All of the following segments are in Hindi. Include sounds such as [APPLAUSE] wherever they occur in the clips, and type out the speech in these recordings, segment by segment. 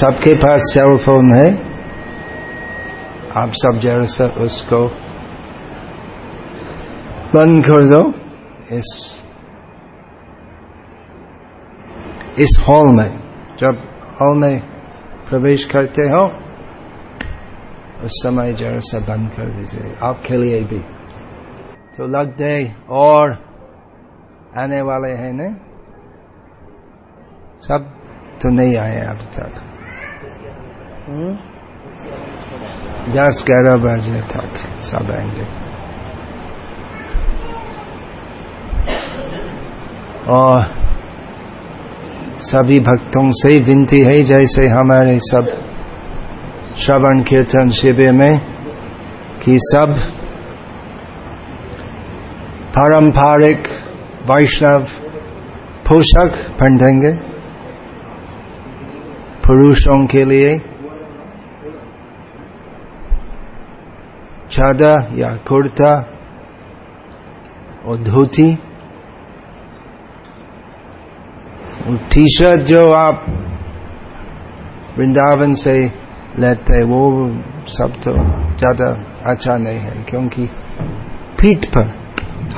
सबके पास सेल फ़ोन है। आप सब जरा सा उसको बंद कर दो। इस इस हॉल में, जब हॉल में प्रवेश करते हो, उस समय जरा सा बंद कर दीजिए, आपके लिए भी। तो लगते और आने वाले हैं ना? सब तो नहीं आए अब तक। दस ग्यारह बजे तक सब आएँगे। और सभी भक्तों से विनती है, जैसे हमारे सब श्रवण कीर्तन शिविर में, कि सब पारंपरिक वैष्णव पोषक पहनेंगे पुरुषों के लिए। चादर या कुर्ता और धोती टी शर्ट जो आप वृंदावन से लेते हैं वो सब तो ज़्यादा अच्छा नहीं है क्योंकि पीठ पर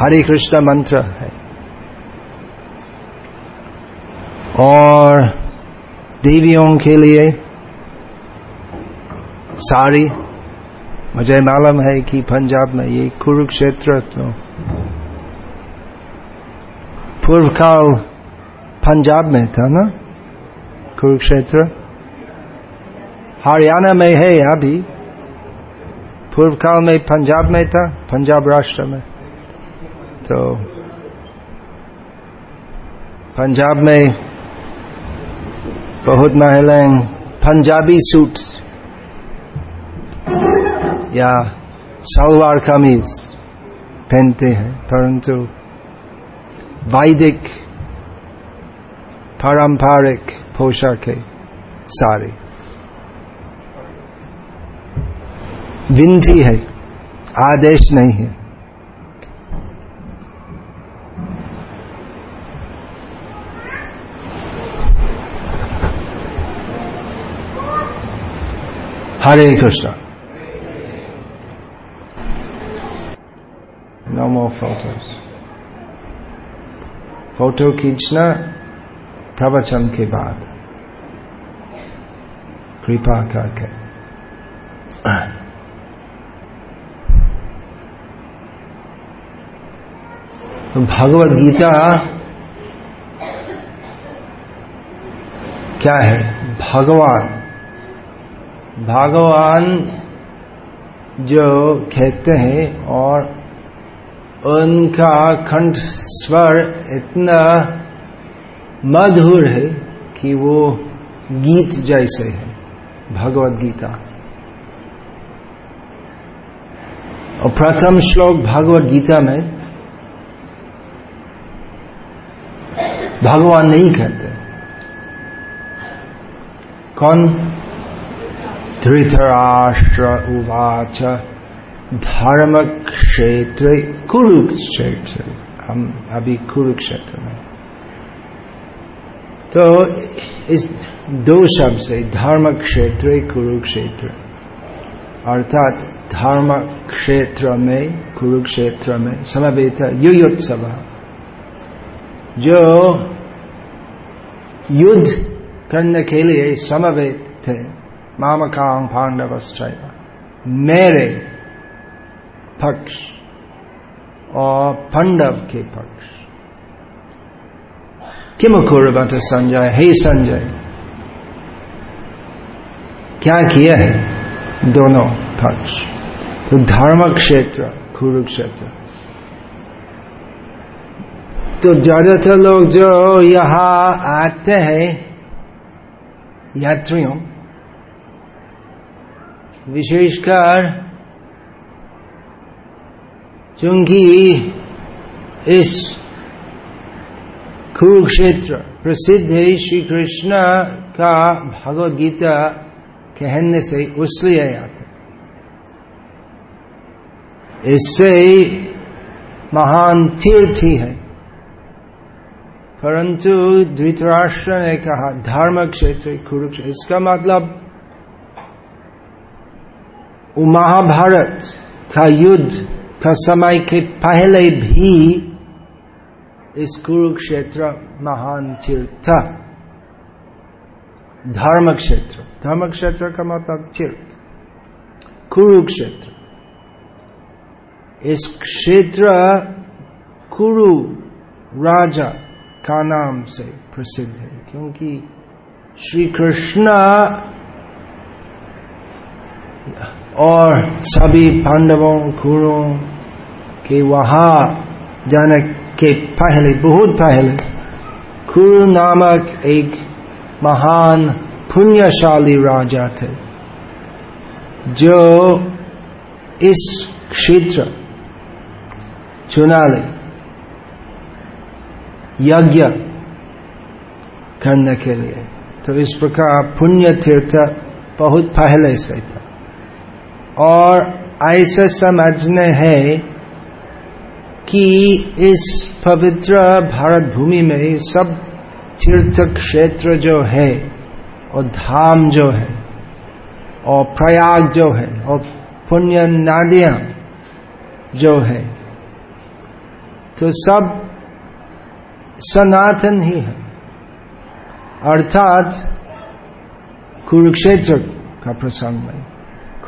हरे कृष्ण मंत्र है और देवियों के लिए साड़ी मुझे मालूम है कि पंजाब में ये कुरुक्षेत्र तो पूर्व काल पंजाब में था ना? कुरुक्षेत्र? हरियाणा में है अभी। पूर्व काल में पंजाब में था, पंजाब राष्ट्र में। तो पंजाब में बहुत महिलाएँ पंजाबी सूट। या सलवार कमीज पहनते हैं, परंतु वैदिक पारंपरिक पोशाक है सारी विनती है, आदेश नहीं है। Hare Krishna. No more photos photo खींचना प्रवचन के बाद कृपा करके तो भगवत गीता क्या है? भगवान। भगवान जो कहते हैं और उनका कंठ स्वर इतना मधुर है कि वो गीत जैसे है भगवत गीता। और प्रथम श्लोक भगवत गीता में, भगवान नहीं कहते। कौन? धृतराष्ट्र उवाच। धर्म क्षेत्र कुरुक्षेत्र। हम अभी कुरुक्षेत्र में। तो इस दो शब्द से धर्म क्षेत्र कुरुक्षेत्र। अर्थात धर्म क्षेत्र में, कुरुक्षेत्र में समवेत युयोत्सव। जो युद्ध करने के लिए समवेत थे। मामकांग पांडवश्चय मेरे पक्ष और पांडव के पक्ष। किम कुरबत संजय? हे संजय, क्या किया है दोनों पक्ष? तो धर्म क्षेत्र, कुरुक्षेत्र। तो ज़्यादातर लोग जो यहाँ आते हैं, यात्रियों, विशेषकर क्योंकि इस कुरुक्षेत्र प्रसिद्ध है श्री कृष्ण का भगवत गीता कहने से उसलिए आते इससे महान तीर्थ ही है। परंतु धृतराष्ट्र ने कहा, धर्म क्षेत्र, कुरुक्षेत्र, इसका मतलब महाभारत का युद्ध का समय के पहले भी इस कुरुक्षेत्र महान तीर्थ धर्म क्षेत्र धर्म क्षेत्र का मतलब तीर्थ कुरुक्षेत्र। इस क्षेत्र कुरु राजा का नाम से प्रसिद्ध है, क्योंकि श्री कृष्ण और सभी पांडवों कुरुओं के वहाँ जाने के पहले, बहुत पहले, कुरु नामक एक महान पुण्यशाली राजा थे, जो इस क्षेत्र चुना ले यज्ञ करने के लिए। तो इस प्रकार पुण्य तीर्थ बहुत पहले से था। और ऐसे समझने है कि इस पवित्र भारत भूमि में सब तीर्थ क्षेत्र जो है और धाम जो है और प्रयाग जो है और पुण्य नादियाँ जो है तो सब सनातन ही है। अर्थात कुरुक्षेत्र का प्रसंग में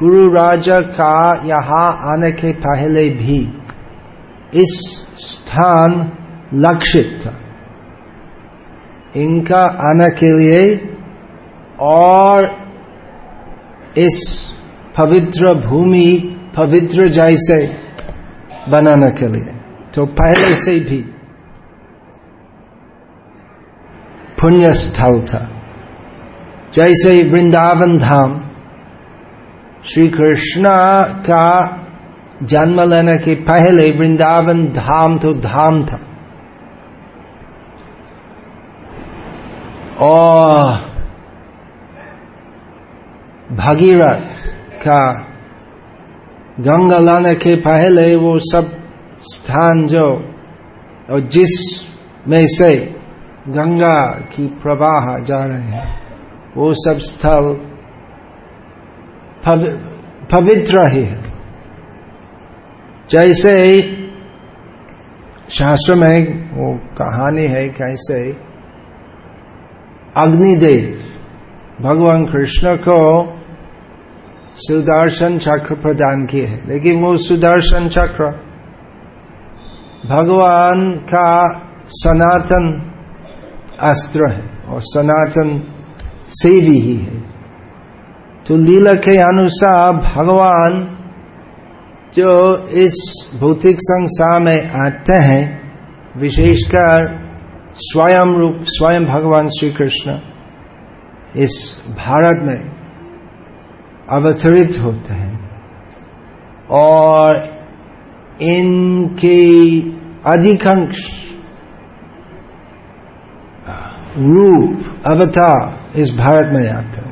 कुरु राजा का यहाँ आने के पहले भी इस स्थान लक्षित था। इनका आने के लिए और इस पवित्र भूमि, पवित्र जैसे बनाने के लिए। तो पहले से भी पुण्य स्थल था। जैसे वृंदावन धाम श्री कृष्ण का जन्म लेने के पहले वृंदावन धाम तो धाम था। और भगीरथ का गंगा लाने के पहले वो सब स्थान जो, और जिस में से गंगा की प्रवाह जा रहे हैं, वो सब स्थल पवित्र ही है। जैसे शास्त्र में वो कहानी है कैसे अग्निदेव भगवान कृष्ण को सुदर्शन चक्र प्रदान किए है। लेकिन वो सुदर्शन चक्र भगवान का सनातन अस्त्र है और सनातन सेवी ही है। तो लीला के अनुसार भगवान जो इस भौतिक संसार में आते हैं, विशेषकर स्वयं रूप, स्वयं भगवान श्री कृष्ण इस भारत में अवतरित होते हैं। और इनके अधिकांश रूप, अवतार इस भारत में आते हैं।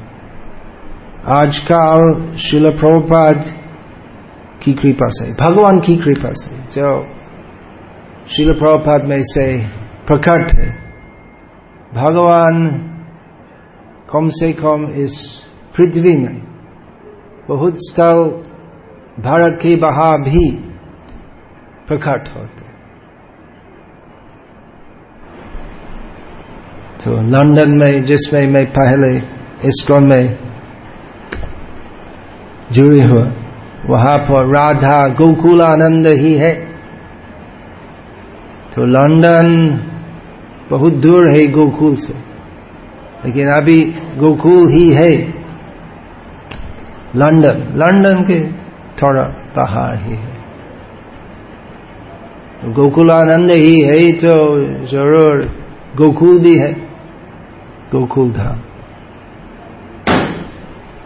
आजकल शिल प्रभुपाद की कृपा से, भगवान की कृपा से, जो शिल प्रभुपाद में से प्रकट है। भगवान कम से कम इस पृथ्वी में, बहुत स्थल भारत के बाहर भी प्रकट होते। तो लंदन में, जिसमें मैं पहले स्कूल में जुड़ी हुआ वहाँ पर राधा गोकुल आनंद ही है। तो लंदन बहुत दूर है गोकुल से। लेकिन अभी गोकुल ही है। लंदन लंदन के थोड़ा पहाड़ ही है। तो गोकुल आनंद ही है तो ज़रूर गोकुल भी है। गोकुल धाम।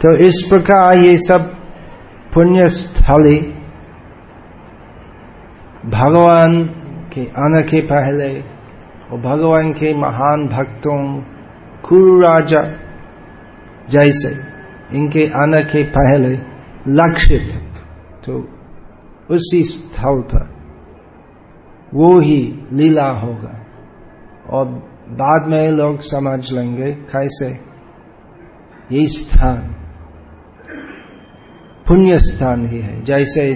तो इस प्रकार ये सब पुण्य स्थली भगवान के आने के पहले और भगवान के महान भक्तों कुरु राजा जैसे इनके आने के पहले लक्षित तो उसी स्थल पर वो ही लीला होगा। और बाद में लोग समझ लेंगे कैसे ये स्थान पुण्य स्थान ही है। जैसे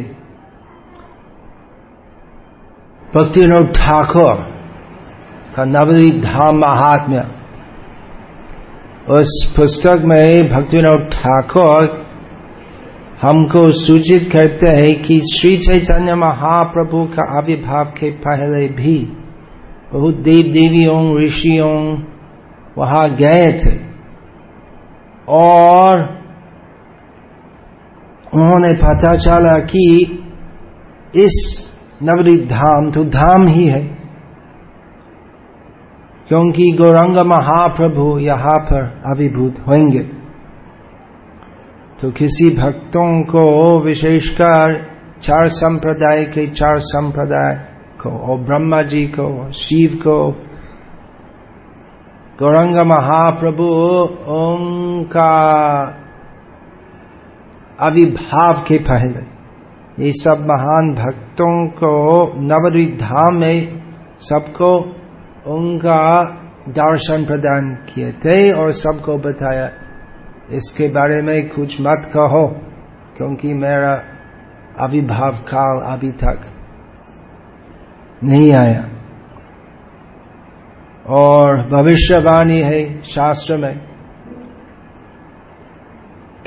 भक्तिनोद ठाकुर का नवरी धाम महात्म्य, उस पुस्तक में भक्तिनोद ठाकुर हमको सूचित करते हैं कि श्री चैतन्य महाप्रभु का आविर्भाव के पहले भी बहुत देव देवियों ऋषियों वहाँ गए थे। और उन्होंने पता चला कि इस नवरी धाम तो धाम ही है। क्योंकि गौरंग महाप्रभु यहाँ पर अभिभूत होंगे। तो किसी भक्तों को विशेषकर चार संप्रदाय के चार संप्रदाय को, और ब्रह्मा जी को शिव को, गौरंग महाप्रभु उनका अविभाव के पहले। ये सब महान भक्तों को नवरी धाम में सबको उनका दर्शन प्रदान किए थे और सबको बताया। इसके बारे में कुछ मत कहो, क्योंकि मेरा अविभाव काल अभी तक नहीं आया। और भविष्यवाणी है शास्त्र में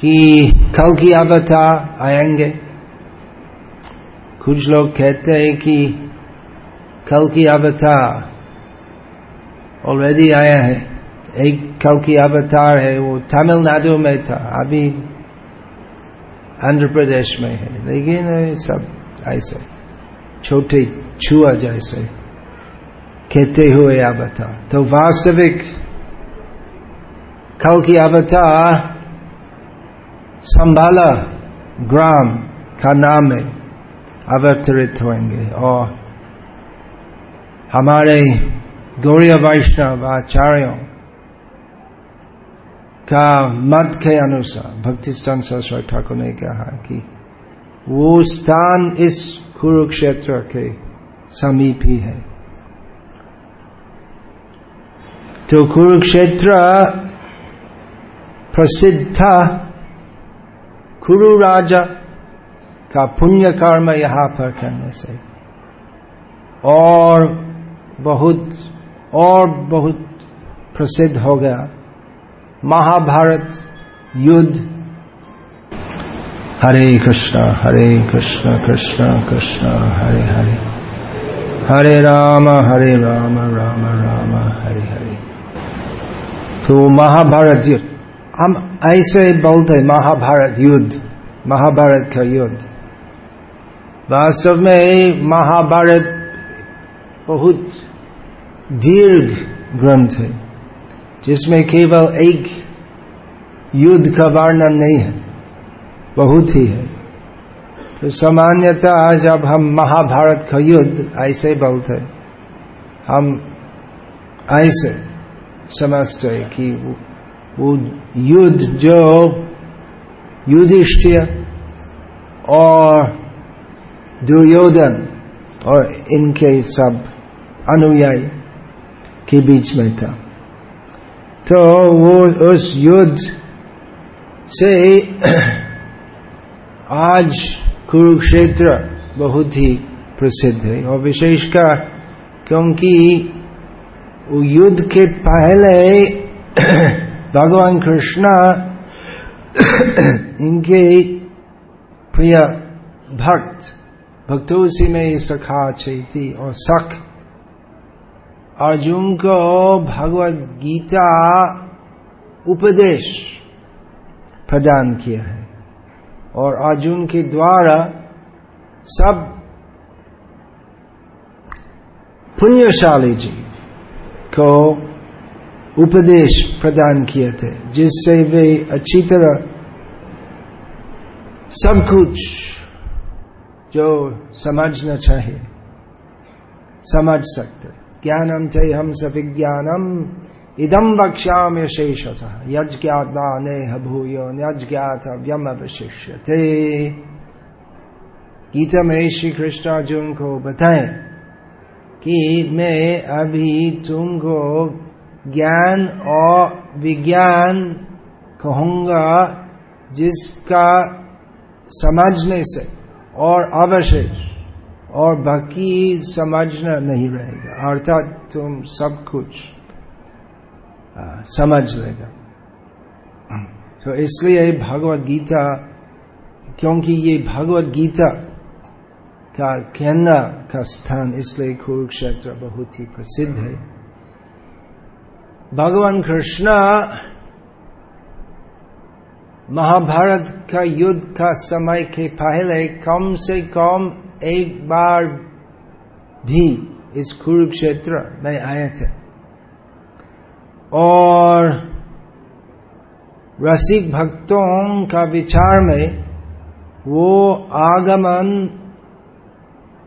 कि कल की अवतार आएँगे। कुछ लोग कहते हैं कि कल की अवतार ऑलरेडी आया है। एक कल की अवतार है, वो तमिलनाडु में था, अभी आंध्र प्रदेश में है। लेकिन सब ऐसे, छोटे छुआ जैसे कहते हुए अवतार तो वास्तविक कल की अवतार संभाला ग्राम का नाम में अवतरित होंगे और हमारे गौरी वैष्णव आचार्यों का मत के अनुसार भक्ति स्थान सरस्वती ठाकुर ने कहा कि वो स्थान इस कुरुक्षेत्र के समीप ही है तो कुरुक्षेत्र प्रसिद्ध था कुरु राजा का पुण्य कर्म यहाँ पर करने से और बहुत और बहुत प्रसिद्ध हो गया महाभारत युद्ध हरे कृष्णा हरे कृष्ण कृष्ण कृष्ण हरे हरे हरे राम हरे राम राम राम हरे हरे तो महाभारत युद्ध हम ऐसे बोलते महाभारत युद्ध, महाभारत का युद्ध। वास्तव में महाभारत बहुत दीर्घ ग्रंथ है, जिसमें केवल एक युद्ध का वर्णन नहीं है, बहुत ही है। तो सामान्यतः जब हम महाभारत का युद्ध ऐसे बोलते हम ऐसे समझते कि वो युद्ध जो युधिष्ठिर और दुर्योधन और इनके सब अनुयायी के बीच में था। तो वो उस युद्ध से [CLEARS THROAT] आज कुरुक्षेत्र बहुत ही प्रसिद्ध है और विशेषकर क्योंकि युद्ध के पहले [CLEARS THROAT] भगवान कृष्ण [COUGHS] इनके प्रिय भक्त, भक्तों में सखा थी और सख अर्जुन को भगवत गीता उपदेश प्रदान किया है और अर्जुन के द्वारा सब पुण्यशाली जी को उपदेश प्रदान किए थे, जिससे वे अच्छी तरह सब कुछ जो समझना चाहिए समझ सकते। ज्ञानम थे हम सविज्ञानम इदम वक्ष्याम शेषतः। यज्ञात्मा नेह भूयो यज्ञात व्यम अवशिष्य थे गीता में श्री कृष्ण अर्जुन को बताए कि मैं अभी तुमको ज्ञान और विज्ञान कहूँगा जिसका समझने से और अवशेष और बाकी समझना नहीं रहेगा। अर्थात तुम सब कुछ समझ लेगा। तो इसलिए भगवत गीता, क्योंकि ये भगवत गीता का कहना का स्थान इसलिए कुरुक्षेत्र बहुत ही प्रसिद्ध है। भगवान कृष्ण, महाभारत का युद्ध का समय के पहले कम से कम एक बार भी इस कुरुक्षेत्र में आए थे। और रसिक भक्तों का विचार में वो आगमन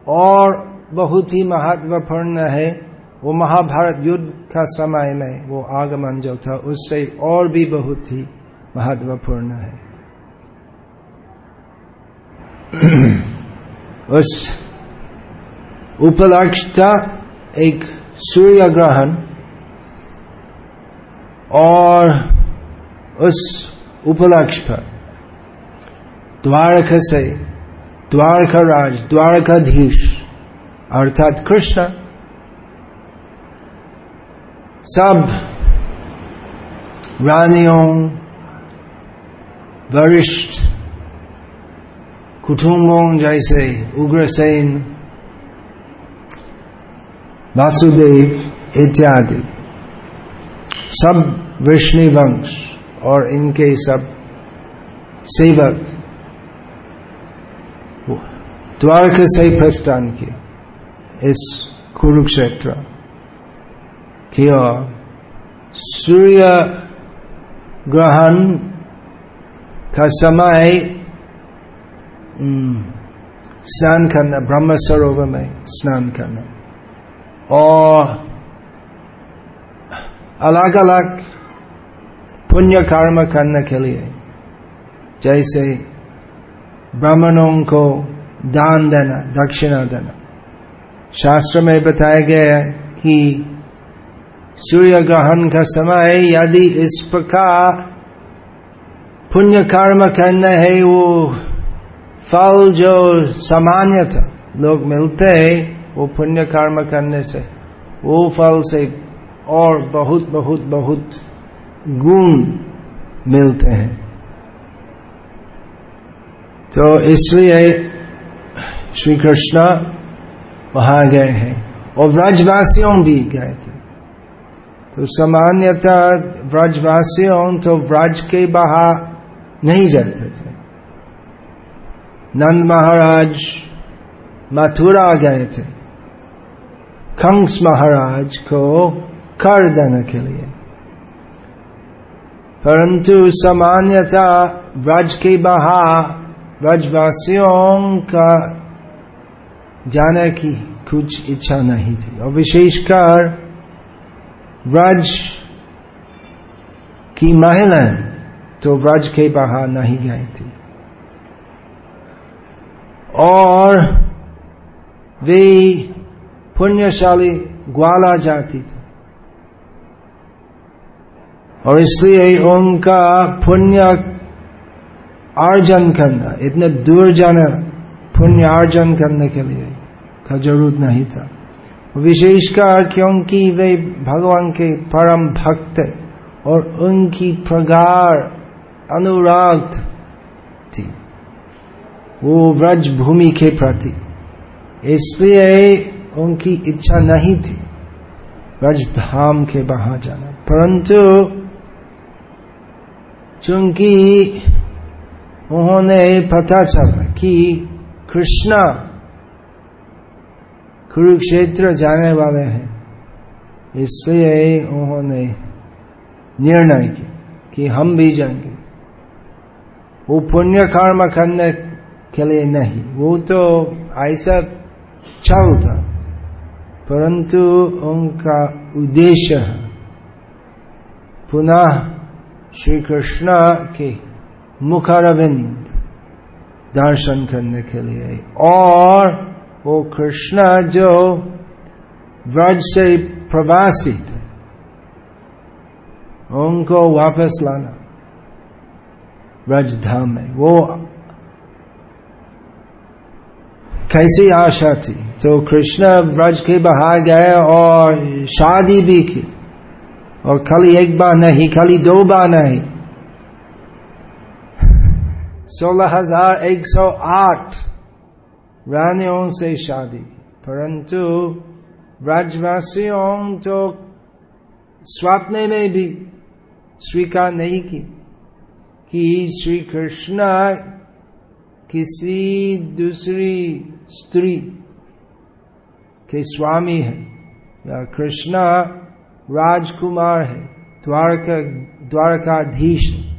और बहुत ही महत्वपूर्ण है। वो महाभारत युद्ध का समय में वो आगमन जो था, उससे और भी बहुत ही महत्वपूर्ण है। [CLEARS THROAT] उस उपलक्ष्य था एक सूर्य ग्रहण और उस उपलक्ष्य पर द्वारका से, द्वारका राज, द्वारकाधीश, अर्थात कृष्ण सब रानियों, वरिष्ठ कुटुंबों जैसे उग्रसेन वासुदेव इत्यादि। सब विष्णु वंश और इनके सब सेवक द्वारका से प्रस्थान किए इस कुरुक्षेत्र। ओर सूर्य ग्रहण का समय स्नान करना, ब्रह्म सरोवर में स्नान करना। और अलग अलग पुण्य कर्म करने के लिए, जैसे ब्राह्मणों को दान देना, दक्षिणा देना। शास्त्र में बताया गया है कि सूर्य ग्रहण का समय यदि इस प्रकार पुण्य कर्म करना है, वो फल जो सामान्य था, लोग मिलते हैं, वो पुण्य कर्म करने से, वो फल से और बहुत बहुत बहुत गुण मिलते हैं। तो इसलिए श्री कृष्ण वहाँ गए हैं और व्रजवासियों भी गए थे। तो सामान्यतः व्रजवासियों तो व्रज के बाहर नहीं जाते थे। नंद महाराज मथुरा गए थे। कंस महाराज को कर देने के लिए। परंतु सामान्यता ब्रज के बाहर ब्रजवासियों का जाने की कुछ इच्छा नहीं थी। और विशेषकर ब्रज की महिलाएँ तो ब्रज के बाहर नहीं गई थी। और वे पुण्यशाली ग्वाला जाती थी। और इसलिए उनका पुण्य अर्जन करना, इतने दूर जाना पुण्य अर्जन करने के लिए का ज़रूरत नहीं था। विशेषकर क्योंकि वे भगवान के परम भक्त और उनकी प्रगाढ़ अनुराग थी। वो व्रज भूमि के प्रति। इसलिए उनकी इच्छा नहीं थी व्रज धाम के बाहर जाना। परंतु चूँकि उन्होंने पता चला कि कृष्णा कुरुक्षेत्र जाने वाले हैं। इसलिए उन्होंने निर्णय किया कि हम भी जाएँगे। वो पुण्य कर्म करने के लिए नहीं, वो तो ऐसा चलता परंतु उनका उद्देश्य है पुनः श्री कृष्ण के मुखारविंद दर्शन करने के लिए और वो कृष्ण जो व्रज से प्रवासी थे, उनको वापस लाना। व्रज धाम में वो कैसी आशा थी तो कृष्ण व्रज के बाहर गए और शादी भी की। और खाली एक बार नहीं, खाली दो बार नहीं। सोलह हज़ार एक सौ आठ रानियों से शादी। परंतु ब्रजवासियों तो स्वप्न में भी स्वीकार नहीं की कि श्री कृष्ण किसी दूसरी स्त्री के स्वामी है या कृष्ण राजकुमार है, द्वारका, द्वारकाधीश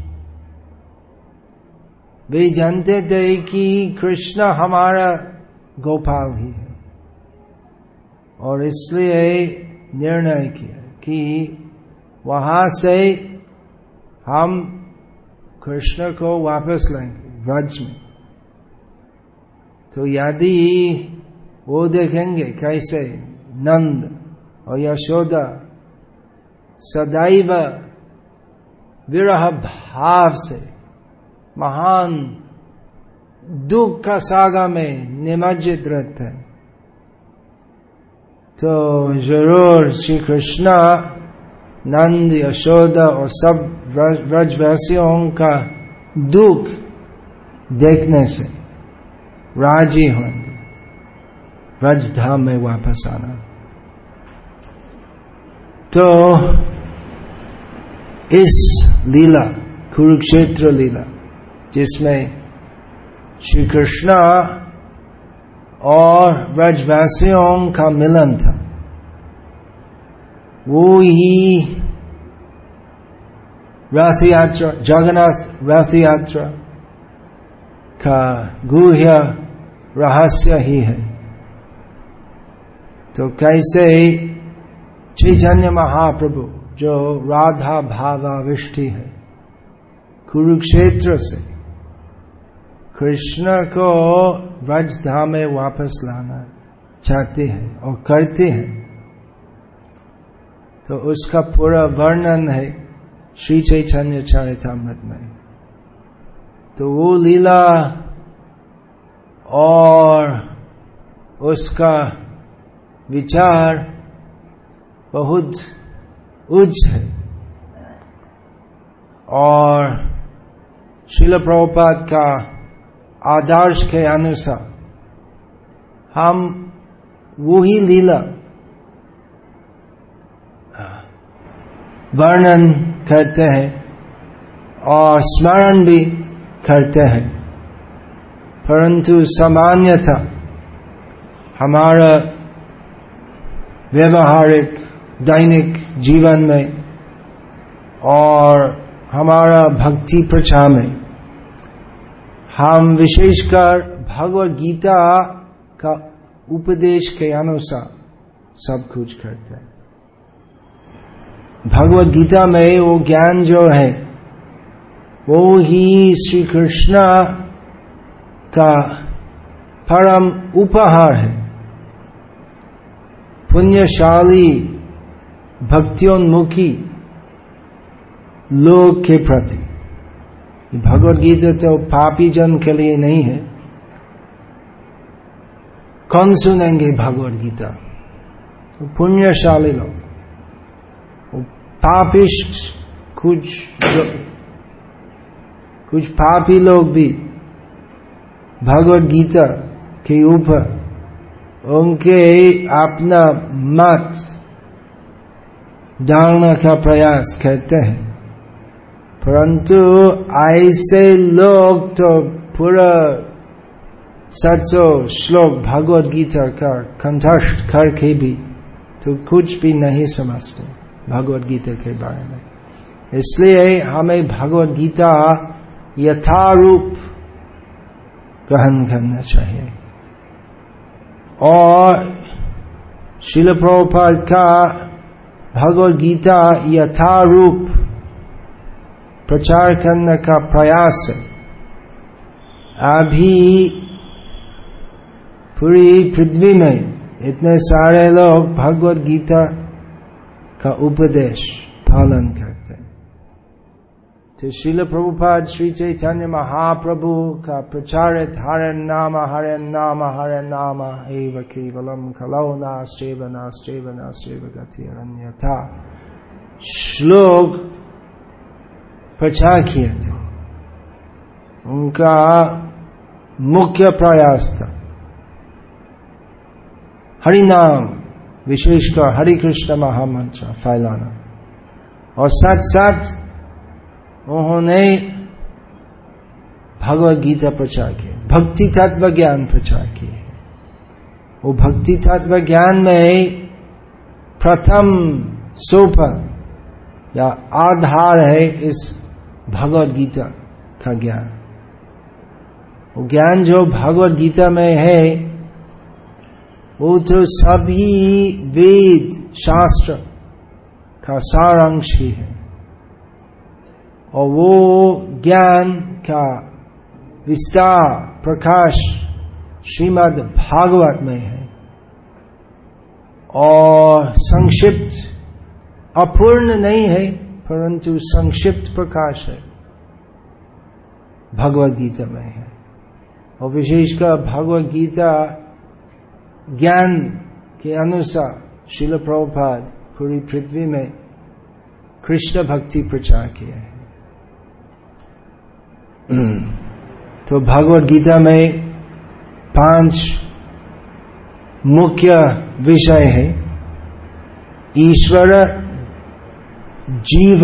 वे जानते थे कि कृष्ण हमारा गोपाल ही है। और इसलिए निर्णय किया कि वहाँ से हम कृष्ण को वापस लाएँगे व्रज में। तो यदि वो देखेंगे कैसे नंद और यशोदा सदैव विरह भाव से महान दुख का सागा में निमज्जित रहते हैं। तो ज़रूर श्री कृष्ण नंद, यशोदा और सब व्रजवासियों का दुख देखने से राज़ी होंगे। व्रज धाम में वापस आना। तो इस लीला, कुरुक्षेत्र लीला, जिसमें श्री कृष्ण और ब्रजवासियों का मिलन था। वो ही रथ यात्रा जगन्नाथ रथ यात्रा का गुह्य रहस्य ही है। तो कैसे चैतन्य महाप्रभु, जो राधा भावाविष्टि है, कुरुक्षेत्र से कृष्ण को ब्रज धाम में वापस लाना चाहते हैं और करते हैं। तो उसका पूरा वर्णन है श्री चैतन्य चरितमृत में। तो वो लीला और उसका विचार बहुत उच्च है। और शिल प्रभुपाद का आदर्श के अनुसार। हम वही लीला, वर्णन करते हैं और स्मरण भी करते हैं। परंतु सामान्यता हमारा व्यवहारिक, दैनिक जीवन में और हमारा भक्ति प्रचार में हम विशेषकर भगवत गीता का उपदेश के अनुसार सब कुछ करते हैं। भगवत गीता में वो ज्ञान जो है, वो ही श्री कृष्ण का परम उपहार है। पुण्यशाली, भक्तियोन्मुखी लोग के प्रति। भगवत गीता तो पापी जन के लिए नहीं है। कौन सुनेंगे भगवत गीता तो पुण्यशाली लोग। पापिष्ट, कुछ कुछ पापी लोग भी भगवत गीता के ऊपर उनके अपना मत डालने का प्रयास करते हैं। परंतु ऐसे लोग तो पूरा सौ श्लोक भगवत गीता का कंठस्थ करके भी तो कुछ भी नहीं समझते भगवत गीता के बारे में। इसलिए हमें भगवत गीता यथारूप ग्रहण करना चाहिए। और शिल का भगवद गीता यथारूप प्रचार करने का प्रयास अभी पूरी पृथ्वी में इतने सारे लोग भगवत गीता का उपदेश पालन करते तो शिल प्रभुपाद, श्री चैतन्य महाप्रभु का प्रचारित हरे नाम हरे नाम हरे नाम, एव केवलम खलौ नास्टेव नास्टेव नास्टेव गति अन्यथा श्लोक प्रचार किए थे। उनका मुख्य प्रयास था। हरि नाम विशेषकर हरि कृष्ण महामंत्र फैलाना। और साथ साथ उन्होंने भगवत गीता प्रचार किए भक्ति तत्व ज्ञान प्रचार किए। वो भक्ति तत्व ज्ञान में प्रथम सोपर या आधार है इस भगवत गीता का ज्ञान। वो ज्ञान जो भगवत गीता में है, वो तो सभी वेद शास्त्र का सारांश ही है। और वो ज्ञान का विस्तार, प्रकाश श्रीमद् भागवत में है। और संक्षिप्त, अपूर्ण नहीं है। परंतु संक्षिप्त प्रकाश है। भगवत गीता में है। और विशेषकर भगवत गीता ज्ञान के अनुसार शिल प्रभुपाद पूरी पृथ्वी में कृष्ण भक्ति प्रचार किया है। तो भगवत गीता में पाँच मुख्य विषय है। ईश्वर जीव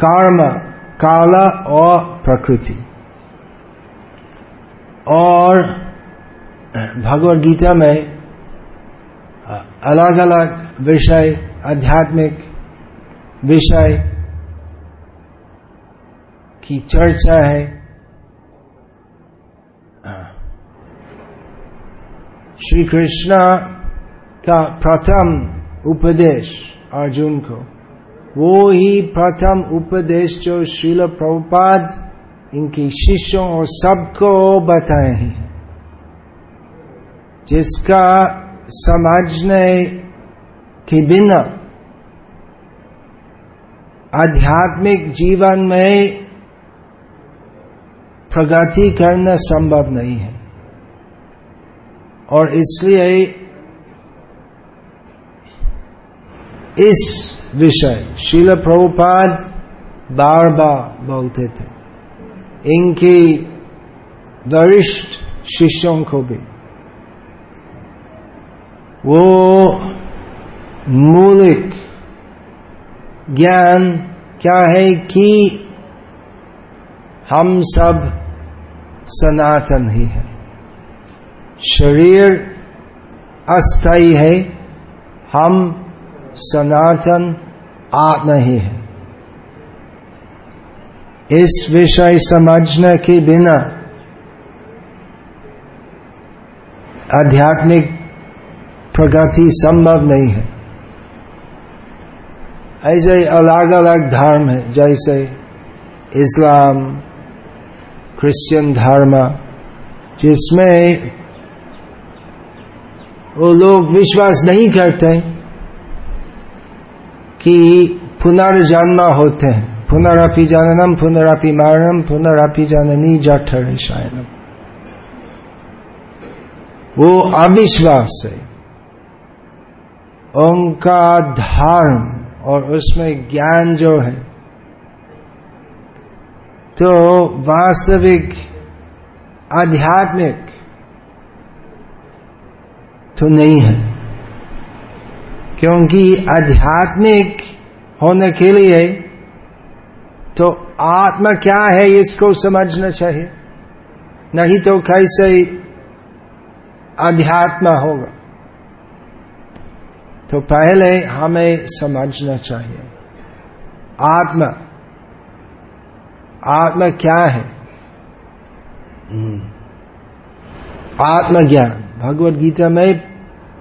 कर्म काला और प्रकृति और भगवत गीता में अलग अलग विषय आध्यात्मिक विषय की चर्चा है श्री कृष्ण का प्रथम उपदेश अर्जुन को वो ही प्रथम उपदेश जो श्रील प्रभुपाद इनके शिष्यों और सबको बताए हैं जिसका समझने के बिना आध्यात्मिक जीवन में प्रगति करना संभव नहीं है और इसलिए इस विषय। शिल प्रभुपाद बार बार बोलते थे। इनके वरिष्ठ शिष्यों को भी। वो मूलिक ज्ञान क्या है कि हम सब सनातन ही है। शरीर अस्थाई है, हम सनातन आत्मा ही है। इस विषय समझने के बिना आध्यात्मिक प्रगति संभव नहीं है। ऐसे अलग अलग धर्म है, जैसे इस्लाम, क्रिश्चियन धर्म, जिसमें वो लोग विश्वास नहीं करते कि पुनर्जन्म होते हैं। पुनरअपि जननम पुनरअपि मरणम पुनरअपि जननी जठर शायनम। वो अविश्वास है। उनका धर्म और उसमें ज्ञान जो है तो वास्तविक, आध्यात्मिक तो नहीं है। क्योंकि आध्यात्मिक होने के लिए तो आत्मा क्या है इसको समझना चाहिए। नहीं तो कैसे अध्यात्म होगा। तो पहले हमें समझना चाहिए। आत्मा आत्मा क्या है? आत्मज्ञान भगवत गीता में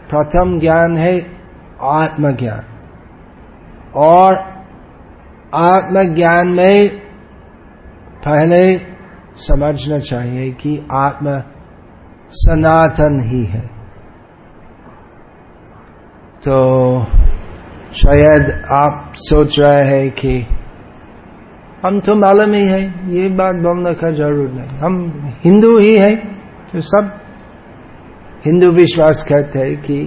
प्रथम ज्ञान है आत्मज्ञान। और आत्मज्ञान में पहले समझना चाहिए कि आत्मा सनातन ही है। तो शायद आप सोच रहे हैं कि हम तो मालूम ही है, ये बात बोलने का ज़रूर नहीं। हम हिंदू ही है तो सब हिंदू विश्वास करते हैं कि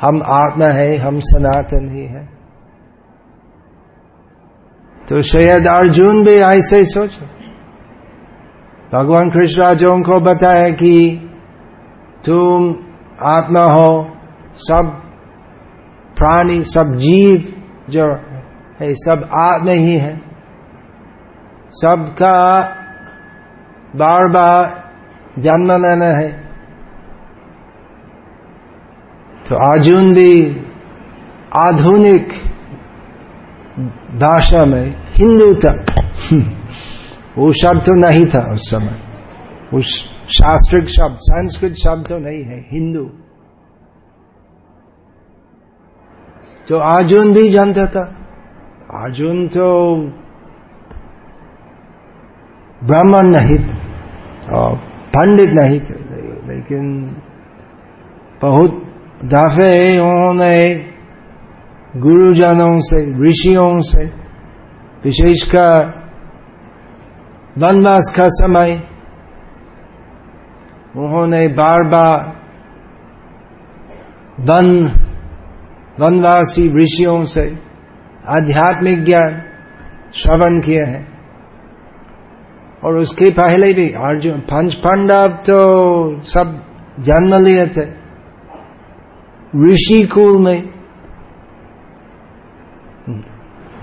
हम आत्मा है, हम सनातन ही है। तो शायद अर्जुन भी ऐसे ही सोचे भगवान कृष्ण अर्जुन को बताया कि तुम आत्मा हो, सब प्राणी, सब जीव जो है, सब आत्मा ही है। सबका बार बार जन्म लेना है। तो अर्जुन भी आधुनिक भाषा में हिंदू था। [LAUGHS] वो शब्द तो नहीं था उस समय। उस शास्त्रिक शब्द, संस्कृत शब्द तो नहीं है, हिंदू। तो अर्जुन भी जानता था। अर्जुन तो ब्राह्मण नहीं थे, और पंडित नहीं थे, लेकिन बहुत दफे उन्होंने गुरुजनों से ऋषियों से विशेषकर वनवास का समय उन्होंने बार बार वन वनवासी ऋषियों से आध्यात्मिक ज्ञान श्रवण किए हैं और उसके पहले भी अर्जुन, पंच पांडव तो सब जन्म लिए थे। ऋषि कुल में।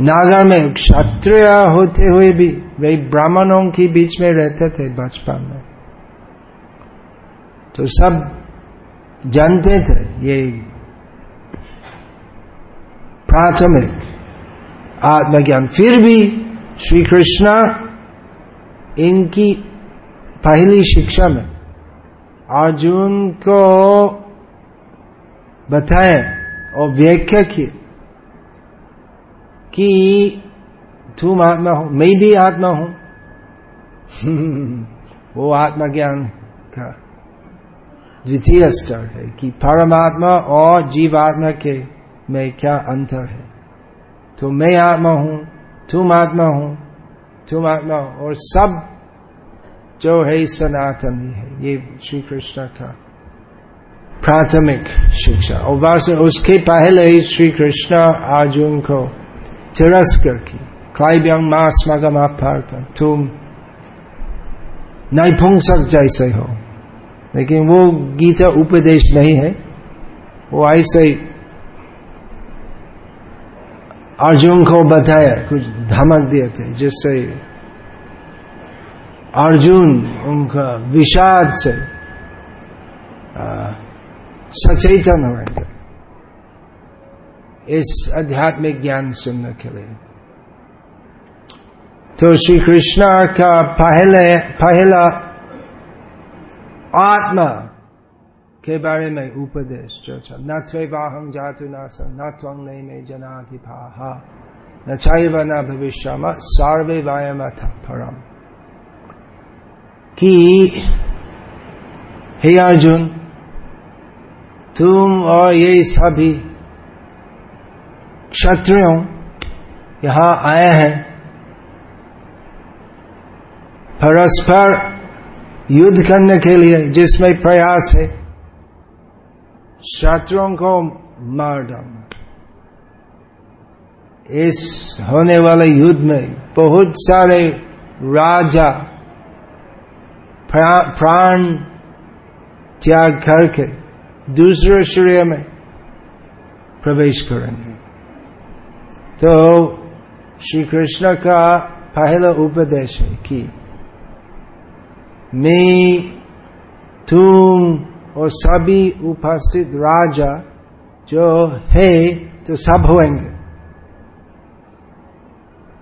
नागर में क्षत्रिय होते हुए भी वे ब्राह्मणों के बीच में रहते थे बचपन में। तो सब जानते थे ये प्राथमिक आत्मज्ञान। फिर भी श्री कृष्ण इनकी पहली शिक्षा में अर्जुन को बताए और व्याख्या की कि तुम आत्मा हो, मैं भी आत्मा हूँ। [LAUGHS] वो आत्मा ज्ञान का द्वितीय स्तर है कि परमात्मा और जीवात्मा के में क्या अंतर है। तो मैं आत्मा हूँ, तुम आत्मा हूँ, तुम आत्मा और सब जो है सनातन है, ये श्री कृष्ण का प्राथमिक शिक्षा। और बस उसके पहले ही श्री कृष्ण अर्जुन को तिरस्कर की। क्लाइब्यंग मास मगम तुम नैपुंसक जैसे हो। लेकिन वो गीता उपदेश नहीं है। वो ऐसे अर्जुन को बताया, कुछ धमक दिए थे, जिससे अर्जुन उनका विषाद से सचेतन होंगे इस आध्यात्मिक ज्ञान सुनने के लिए। तो श्री कृष्ण का पहले, पहला आत्मा के बारे में उपदेश जो था। न त्वेवाहम जातु न न त्वंग नहीं में जनाधिपा। न चैव न भविष्य सर्वे वायम था परम। कि हे अर्जुन तुम और ये सभी क्षत्रियों यहाँ आए हैं। परस्पर युद्ध करने के लिए, जिसमें प्रयास है। शत्रुओं को मार डालना। इस होने वाले युद्ध में बहुत सारे राजा प्राण त्याग करके दूसरे श्रेय में प्रवेश करेंगे। तो श्री कृष्ण का पहला उपदेश है कि मैं, तुम और सभी उपस्थित राजा जो है तो सब होंगे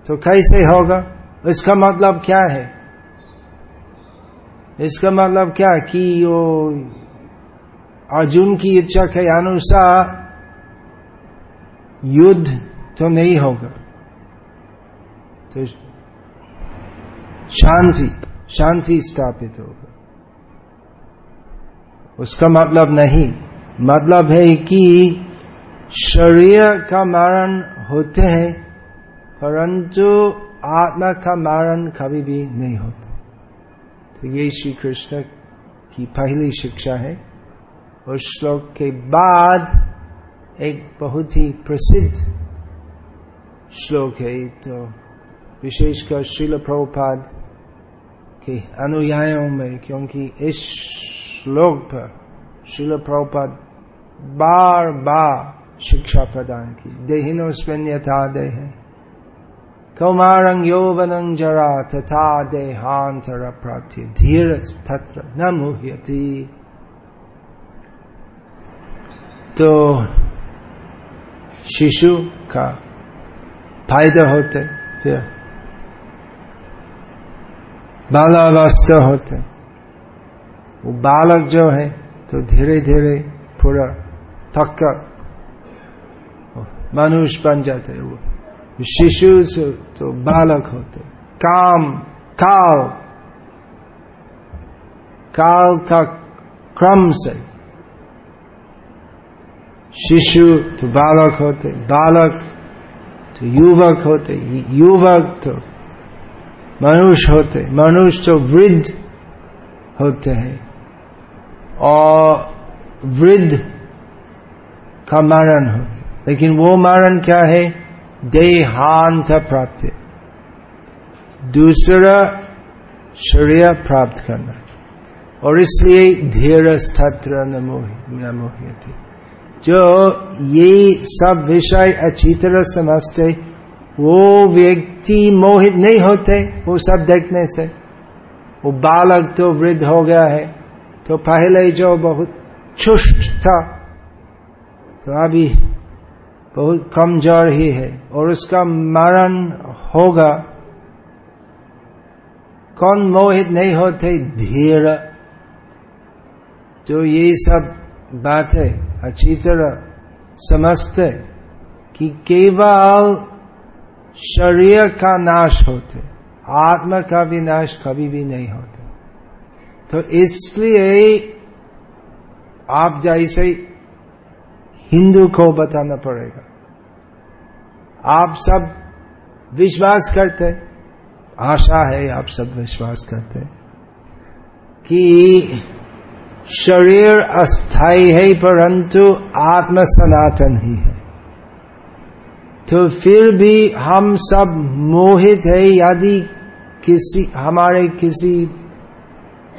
तो कैसे होगा? इसका मतलब क्या है? इसका मतलब क्या कि वो अर्जुन की इच्छा के अनुसार युद्ध तो नहीं होगा। तो शांति शांति स्थापित होगा। उसका मतलब नहीं। मतलब है कि शरीर का मारण होते हैं, परंतु आत्मा का मारण कभी भी नहीं होता। तो ये श्री कृष्ण की पहली शिक्षा है। उस श्लोक के बाद एक बहुत ही प्रसिद्ध श्लोक है तो विशेषकर शिल प्रभुपाद के अनुयायों में, क्योंकि इस श्लोक पर शिल प्रभुपाद बार बार शिक्षा प्रदान की। देहिनो स्पन्यता देह। कौमारंग यौवनं जरा तथा देहांतर प्राप्ति धीर तत्र न मुह्यती। तो शिशु का फ़ायदा होते, फिर बालावस्था होते। वो बालक जो है तो धीरे धीरे पूरा थक मनुष्य बन जाते वो शिशु से तो बालक होते। काम, काल। काल का क्रम से शिशु तो बालक होते, बालक तो युवक होते, युवक तो मनुष्य होते, मनुष्य तो वृद्ध होते हैं। और वृद्ध का मरण होता, लेकिन वो मरण क्या है? देहांत प्राप्त। दूसरा शरीर प्राप्त करना। और इसलिए धीर स्थत्र नमोही थी जो ये सब विषय अच्छी तरह समझते, वो व्यक्ति मोहित नहीं होते, वो सब देखने से। वो बालक तो वृद्ध हो गया है तो पहले जो बहुत चुष्ट था तो अभी बहुत कमज़ोर ही है, और उसका मरण होगा। कौन मोहित नहीं होते, धीर। जो ये सब बात है, अच्छी तरह समझते कि केवल शरीर का नाश होते, आत्मा का भी नाश कभी भी नहीं होता। तो इसलिए आप जैसे हिंदू को बताना पड़ेगा। आप सब विश्वास करते, आशा है आप सब विश्वास करते कि शरीर अस्थाई है, परंतु आत्म सनातन ही है। तो फिर भी हम सब मोहित है, यदि किसी, हमारे किसी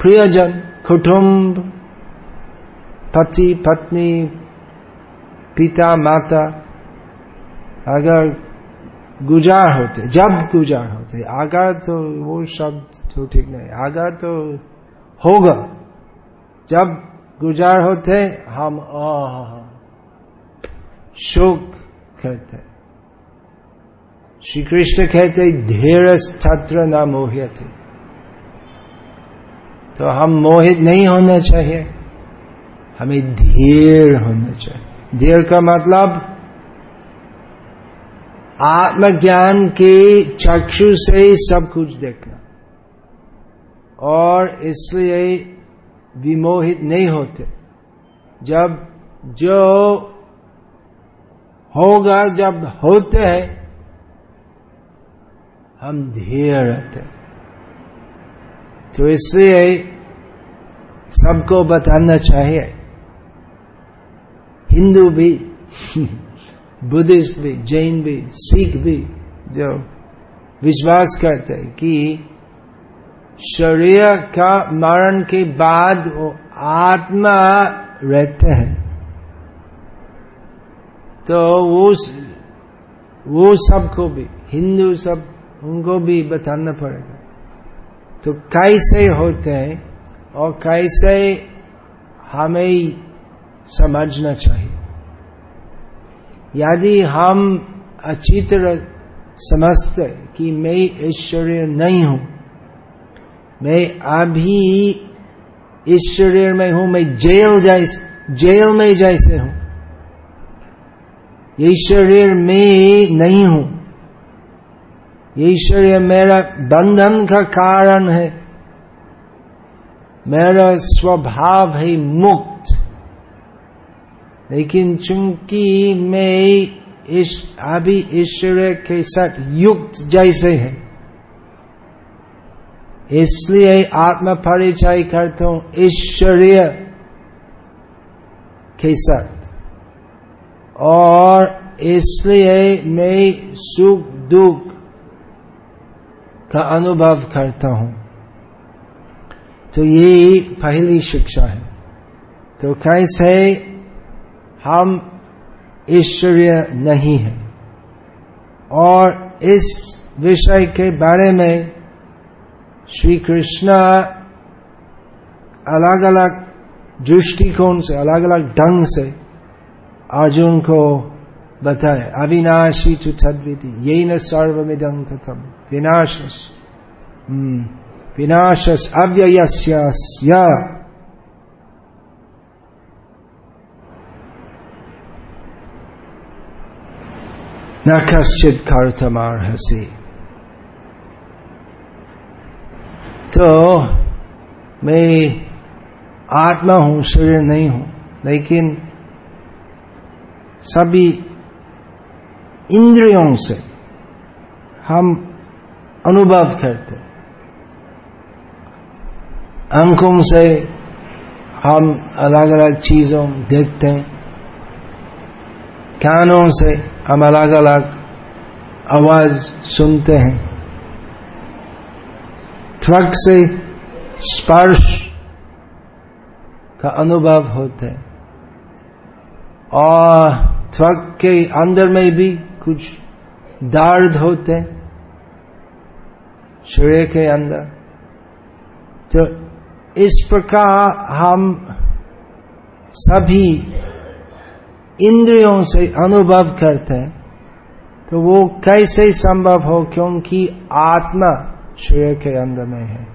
प्रियजन, कुटुंब, पति, पत्नी, पिता, माता, अगर गुजार होते, जब गुजार होते, आगा तो वो शब्द तो ठीक नहीं, आगा तो होगा। जब गुजार होते हम शोक कहते। श्री कृष्ण कहते धीर छत्र न मोहित तो हम मोहित नहीं होना चाहिए। हमें धीर होना चाहिए। धीर का मतलब आत्मज्ञान के चक्षु से सब कुछ देखना। और इसलिए विमोहित नहीं होते। जब जो होगा, जब होते हैं, हम धीर रहते तो इसलिए सबको बताना चाहिए। हिंदू भी, [LAUGHS] बुद्धिस्ट भी, जैन भी, सिख भी, जो विश्वास करते कि शरीर का मरण के बाद वो आत्मा रहते हैं। तो वो वो सबको भी, हिंदू सब, उनको भी बताना पड़ेगा। तो कैसे होते हैं और कैसे हमें समझना चाहिए? यदि हम अच्छी तरह समझते कि मैं शरीर नहीं हूँ मैं अभी इस शरीर में हूँ, मैं जेल जैसे जेल में जैसे हूँ। ये शरीर में नहीं हूँ। ये शरीर मेरा बंधन का कारण है। मेरा स्वभाव है मुक्त। लेकिन चूँकि मैं इस, अभी ईश्वर के साथ युक्त जैसे है इसलिए आत्म परिचय करता हूँ ईश्वरीय के साथ। और इसलिए मैं सुख दुख का अनुभव करता हूँ। तो ये पहली शिक्षा है। तो कैसे हम ईश्वरीय नहीं है। और इस विषय के बारे में श्री कृष्ण अलग अलग दृष्टिकोण से अलग अलग ढंग से अर्जुन को बताए अविनाशी तु तद्विधि ये न सर्वमिदं तथम विनाशस विनाशस अव्ययस्य न कश्चित कर्तमार्हसी। तो मैं आत्मा हूँ, शरीर नहीं हूँ, लेकिन सभी इंद्रियों से हम अनुभव करते अंकों से हम अलग अलग चीज़ों देखते हैं। कानों से हम अलग अलग आवाज़ सुनते हैं। त्वक से स्पर्श का अनुभव होते हैं और त्वक के अंदर में भी कुछ दर्द होते हैं शरीर के अंदर तो इस प्रकार हम सभी इंद्रियों से अनुभव करते हैं तो वो कैसे संभव हो क्योंकि आत्मा शरीर के अंदर में है।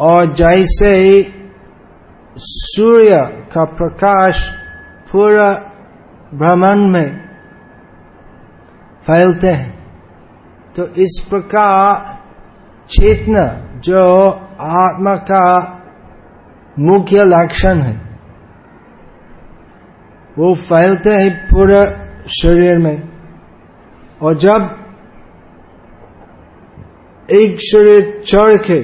और जैसे ही सूर्य का प्रकाश पूरा ब्रह्मांड में फैलते हैं तो इस प्रकार चेतना जो आत्मा का मुख्य लक्षण है, वो फैलते हैं पूरे शरीर में। और जब एक शरीर चढ़ के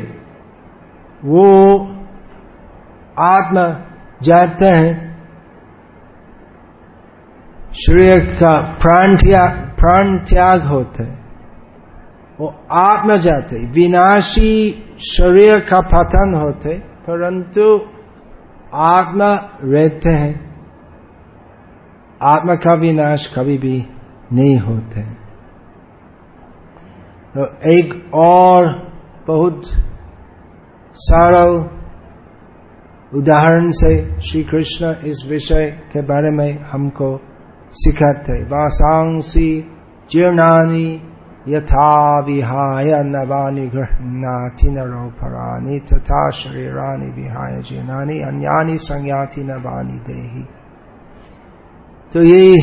वो आत्मा जाते हैं। शरीर का प्राण त्याग प्राण त्याग होते वो आत्मा जाते विनाशी शरीर का पतन होते परंतु आत्मा रहते हैं। आत्मा का विनाश कभी भी नहीं होते तो एक और बहुत सरल उदाहरण से श्री कृष्ण इस विषय के बारे में हमको सिखाते। वासांसी जीर्णानी यथा विहाय नवानि गृहणाति नरोपराणि तथा शरीरानि विहाय जीर्णानि अन्यानि संज्ञाति नवानि देही। तो ये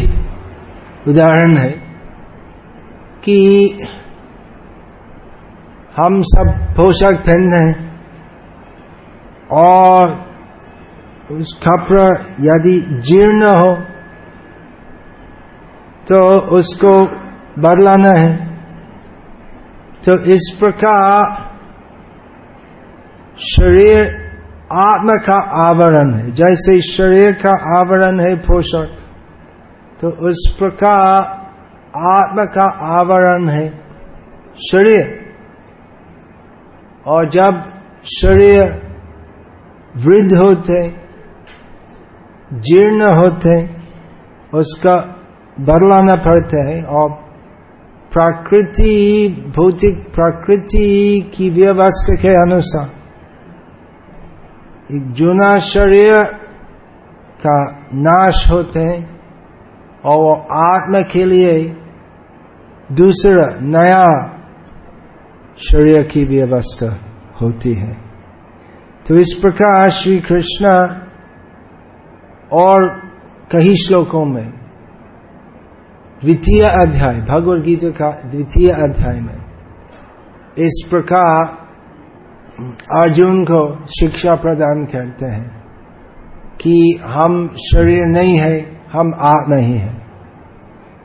उदाहरण है कि हम सब पोशाक पहनते हैं। और उस कपड़ा यदि जीर्ण हो तो उसको बदलाना है। तो इस प्रकार शरीर आत्मा का आवरण है। जैसे शरीर का आवरण है पोषक तो उस प्रकार आत्मा का आवरण है शरीर। और जब शरीर वृद्ध होते, जीर्ण होते, उसका बदलाना पड़ता है और प्रकृति, भौतिक प्रकृति की व्यवस्था के अनुसार एक जूना शरीर का नाश होते हैं और आत्मा के लिए दूसरा नया शरीर की व्यवस्था होती है। तो इस प्रकार श्री कृष्ण और कई श्लोकों में, द्वितीय अध्याय भगवद गीता का द्वितीय अध्याय में, इस प्रकार अर्जुन को शिक्षा प्रदान करते हैं कि हम शरीर नहीं है, हम आत्मा ही है।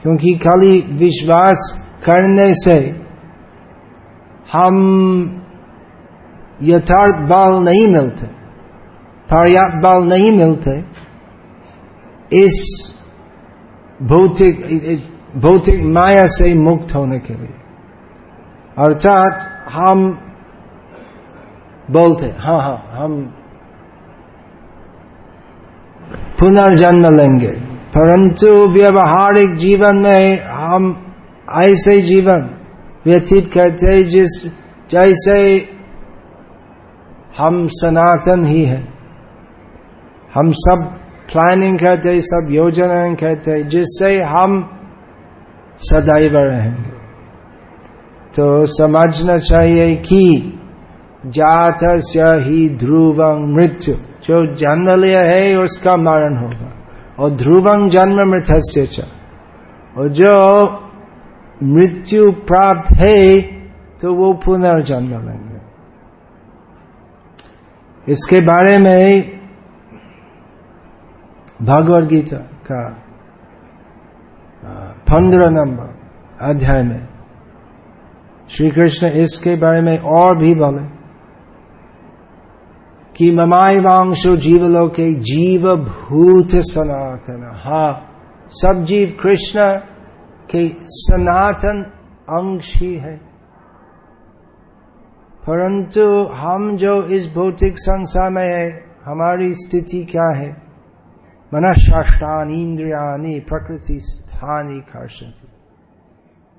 क्योंकि खाली विश्वास करने से हम यथार्थ बल नहीं मिलते, पर्याप्त बल नहीं मिलते इस भौतिक भौतिक माया से मुक्त होने के लिए। अर्थात हम बोलते हाँ हाँ हम पुनर्जन्म लेंगे, परंतु व्यवहारिक जीवन में हम ऐसे जीवन व्यतीत करते जिस जैसे हम सनातन ही है। हम सब प्लानिंग करते सब योजना करते जिससे हम सदैव रहेंगे। तो समझना चाहिए कि जात ही ध्रुव मृत्यु। जो जन्म लिया है, उसका मरण होगा। और ध्रुवंग जन्म मृत्य और जो मृत्यु प्राप्त है तो वो पुनर्जन्म लेंगे। इसके बारे में भगवद गीता का पंद्रह नंबर अध्याय में श्री कृष्ण इसके बारे में और भी बोले कि ममाई वांशो जीवलो के जीव भूत सनातन। हा, सब जीव कृष्ण के सनातन अंश ही है। परंतु हम जो इस भौतिक संसार में है, हमारी स्थिति क्या है? मनशाष्टानी इंद्रियानी प्रकृति, स्थानी कर्षति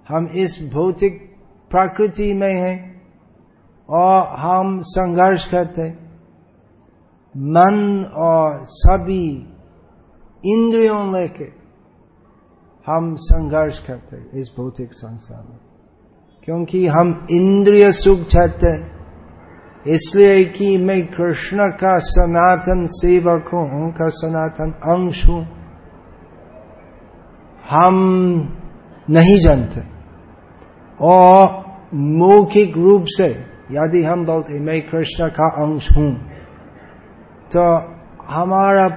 हम इस भौतिक प्रकृति में हैं और हम संघर्ष करते मन और सभी इंद्रियों लेके हम संघर्ष करते इस भौतिक संसार में। क्योंकि हम इंद्रिय सुख चाहते हैं। इसलिए कि मैं कृष्ण का सनातन सेवक हूँ, उनका सनातन अंश हूँ। हम नहीं जानते। और मौखिक रूप से यदि हम बोलते मैं कृष्ण का अंश हूँ तो हमारा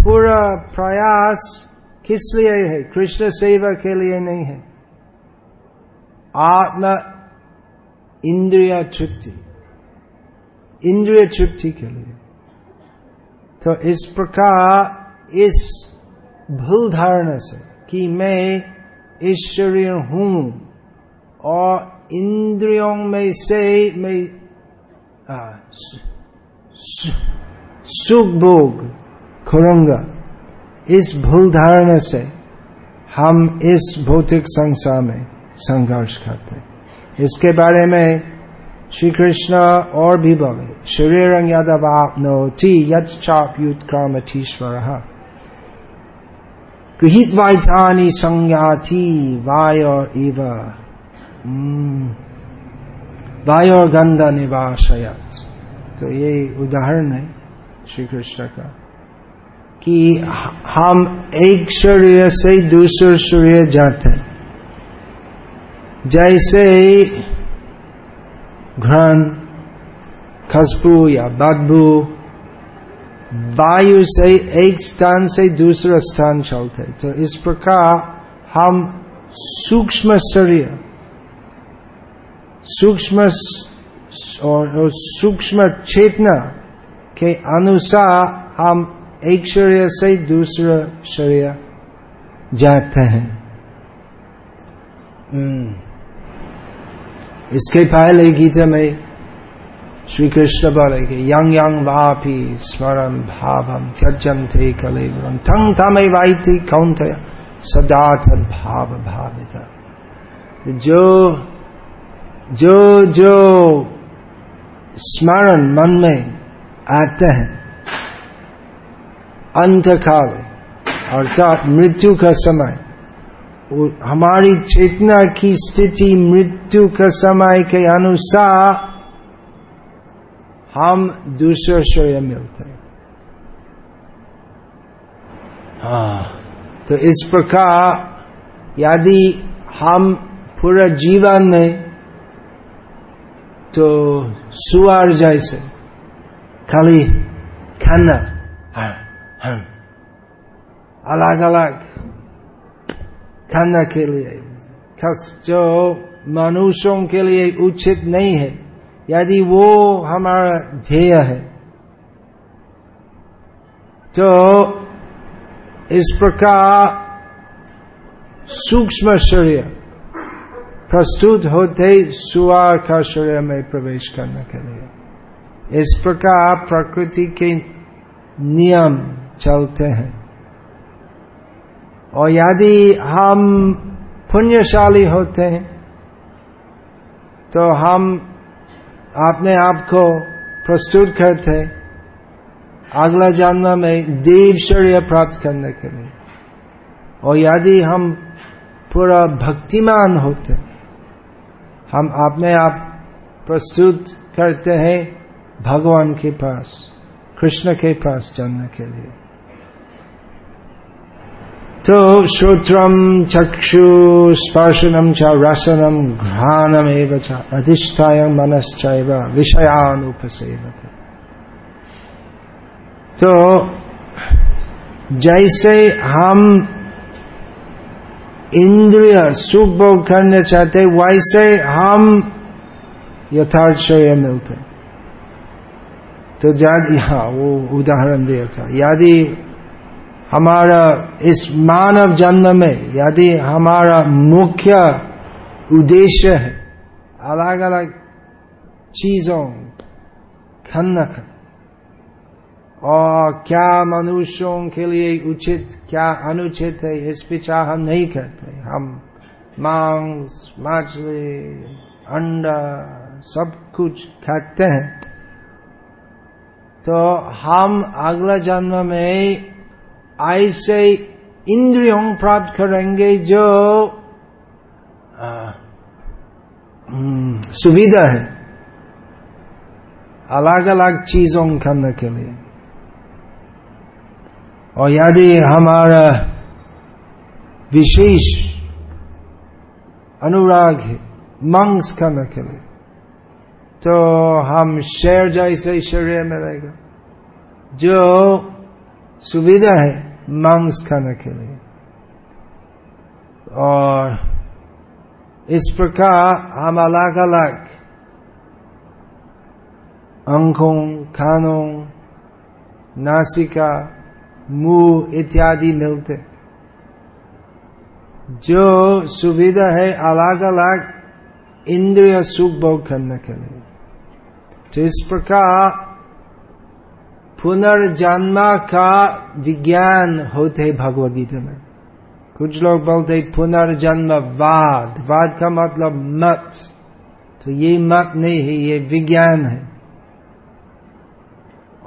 पूरा प्रयास किस लिए है? कृष्ण सेवा के लिए नहीं है। आत्मा इंद्रिय तृप्ति। इंद्रिय तृप्ति के लिए। तो इस प्रकार इस भूल धारणा से कि मैं ईश्वरीय हूँ और इंद्रियों में से मैं सुख भोग करूँगा। इस भूल धारणा से हम इस भौतिक संसार में संघर्ष करते इसके बारे में श्री कृष्ण और भी बोले, शरीर यदव आपनोति यत्चाप्युत्क्रामतीश्वर गृहित वाइचानी संज्ञाति वायोर इव। वायोर गंध निवासयत तो ये उदाहरण है श्री कृष्ण का। कि हम एक शरीर से दूसरे शरीर जाते हैं। जैसे घ्राण खुशबू या बदबू वायु से एक स्थान से दूसरा स्थान चलते तो इस प्रकार हम सूक्ष्म शरीर, सूक्ष्म और सूक्ष्म चेतना के अनुसार हम एक शरीर से दूसरा शरीर जाते हैं। इसके पहले गीता में श्री कृष्ण बोले कि यंग यंग वापी स्मरण भावम त्यजन थे कले थंग थमे वाई थी कौन थे सदा तद भाव भाविता। जो जो जो स्मरण मन में आते हैं अंत काल अर्थात मृत्यु का समय। हमारी चेतना की स्थिति मृत्यु का समय के अनुसार हम दूसरे शरीर मिलते हैं। हाँ। तो इस प्रकार यदि हम पूरा जीवन में तो सुअर जैसे खाली खाना हाँ, अलग अलग खाना के लिए जो मनुष्यों के लिए उचित नहीं है यदि वो हमारा ध्येय है तो इस प्रकार सूक्ष्म शरीर प्रस्तुत होते सुअर का शरीर में प्रवेश करने के लिए इस प्रकार प्रकृति के नियम चलते हैं। और यदि हम पुण्यशाली होते हैं तो हम अपने आप को प्रस्तुत करते अगला जन्म में देव शरीर प्राप्त करने के लिए। और यदि हम पूरा भक्तिमान होते हम अपने आप प्रस्तुत करते हैं भगवान के पास, कृष्ण के पास जानने के लिए। तो श्रोत्रम चक्षु स्पर्शनम च रसनम घ्रानम एवं अधिष्ठाय मनश्चैव विषयानुपसेवत। तो जैसे हम इंद्रिय सुख भोग करना चाहते, वैसे हम यथार्थ मिलते। तो यदि हाँ वो उदाहरण दिया था। यदि हमारा इस मानव जन्म में, यदि हमारा मुख्य उद्देश्य है अलग अलग चीज़ों खनक और क्या मनुष्यों के लिए उचित, क्या अनुचित है, इस विचार हम नहीं करते। हम मांस, मछली, अंडा, सब कुछ खाते हैं। तो हम अगला जन्म में ऐसे इंद्रियों प्राप्त करेंगे जो हम्म, सुविधा है अलग अलग चीज़ों करने के लिए। और यदि हमारा विशेष अनुराग है मंग्स करने के लिए तो हम शेर जैसे शरीर में रहेगा जो सुविधा है मांस खाने के लिए। और इस प्रकार हम अलग अलग अंकों खानों नासिका, मुँह इत्यादि मिलते जो सुविधा है अलग अलग इंद्रिय सुख भोग करने के लिए। तो इस प्रकार पुनर्जन्म का विज्ञान होते भगवद गीता में कुछ लोग बोलते पुनर्जन्म वाद वाद का मतलब मत। तो ये मत नहीं है, ये विज्ञान है।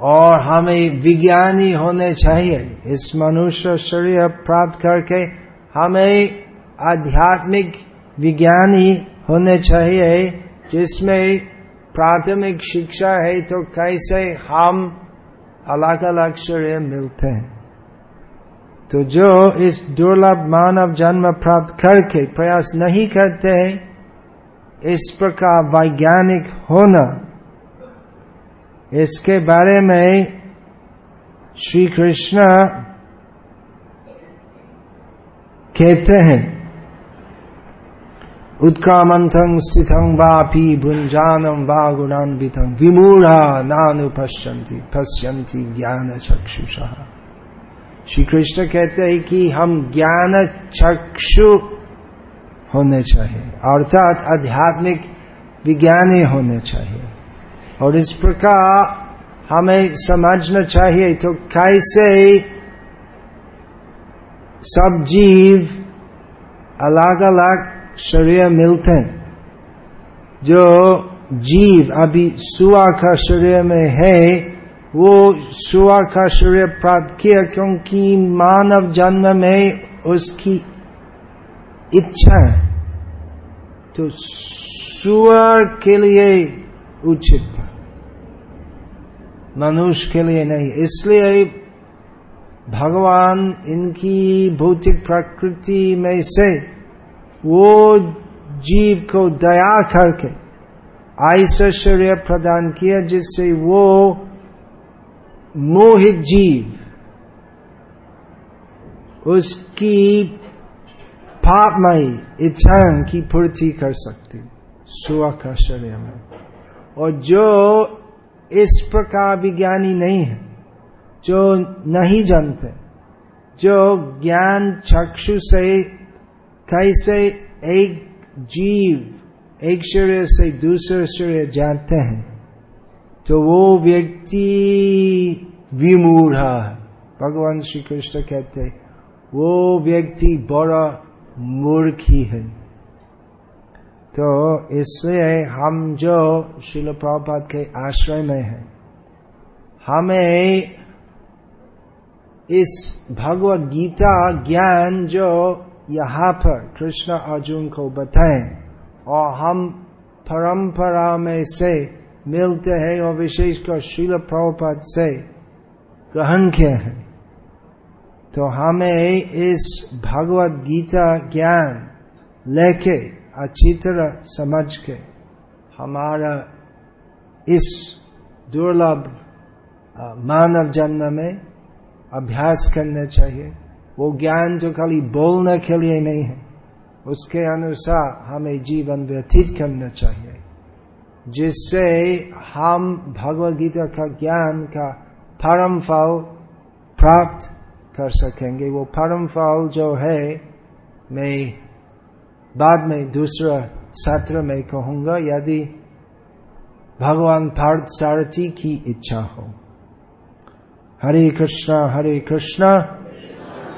और हमें विज्ञानी होने चाहिए। इस मनुष्य शरीर प्राप्त करके हमें आध्यात्मिक विज्ञानी होने चाहिए, जिसमें प्राथमिक शिक्षा है तो कैसे हम अलग अलग शरीर मिलते हैं तो जो इस दुर्लभ मानव जन्म प्राप्त करके प्रयास नहीं करते हैं इस प्रकार वैज्ञानिक होना, इसके बारे में श्री कृष्ण कहते हैं। उत्क्रामंथं स्थितं वापी भुंजानम वा गुणान्वितं। विमूढ़ा पश्यंती पश्यंती ज्ञान चक्षुषा श्री कृष्ण कहते हैं कि हम ज्ञान चक्षु होने चाहिए। अर्थात आध्यात्मिक विज्ञानी होने चाहिए। और इस प्रकार हमें समझना चाहिए तो कैसे सब जीव अलग अलग शरीर मिलते हैं। जो जीव अभी सुआ का शरीर में है, वो सुआ का शरीर प्राप्त किया क्योंकि मानव जन्म में उसकी इच्छा है। तो सुअर के लिए उचित मनुष्य के लिए नहीं। इसलिए भगवान इनकी भौतिक प्रकृति में से वो जीव को दया करके शरीर प्रदान किया, जिससे वो मोहित जीव, उसकी पापमयी इच्छाओं की पूर्ति कर सकती शरीर में। और जो इस प्रकार विज्ञानी नहीं है, जो नहीं जानते, जो ज्ञान चक्षु से कैसे एक जीव, एक शरीर से दूसरे शरीर जानते हैं तो वो व्यक्ति विमूढ़ है। भगवान श्री कृष्ण कहते वो व्यक्ति बड़ा मूर्खी है। तो इसलिए हम जो शिल प्रभात के आश्रय में हैं, हमें इस भगवत गीता ज्ञान जो यहाँ पर कृष्ण अर्जुन को बताए, और हम परंपरा में से मिलते हैं और विशेषकर शिल प्रभुपद से ग्रहण किए हैं। तो हमें इस भगवत गीता ज्ञान लेके अच्छी तरह समझ के हमारा इस दुर्लभ मानव जन्म में अभ्यास करना चाहिए। वो ज्ञान जो खाली बोलने के लिए नहीं है। उसके अनुसार हमें जीवन व्यतीत करना चाहिए। जिससे हम भगवत गीता का ज्ञान का परम फल प्राप्त कर सकेंगे। वो परम फल जो है, मैं बाद में दूसरा सत्र में कहूँगा, यदि भगवान पार्थ सारथी की इच्छा हो। हरे कृष्णा हरे कृष्णा।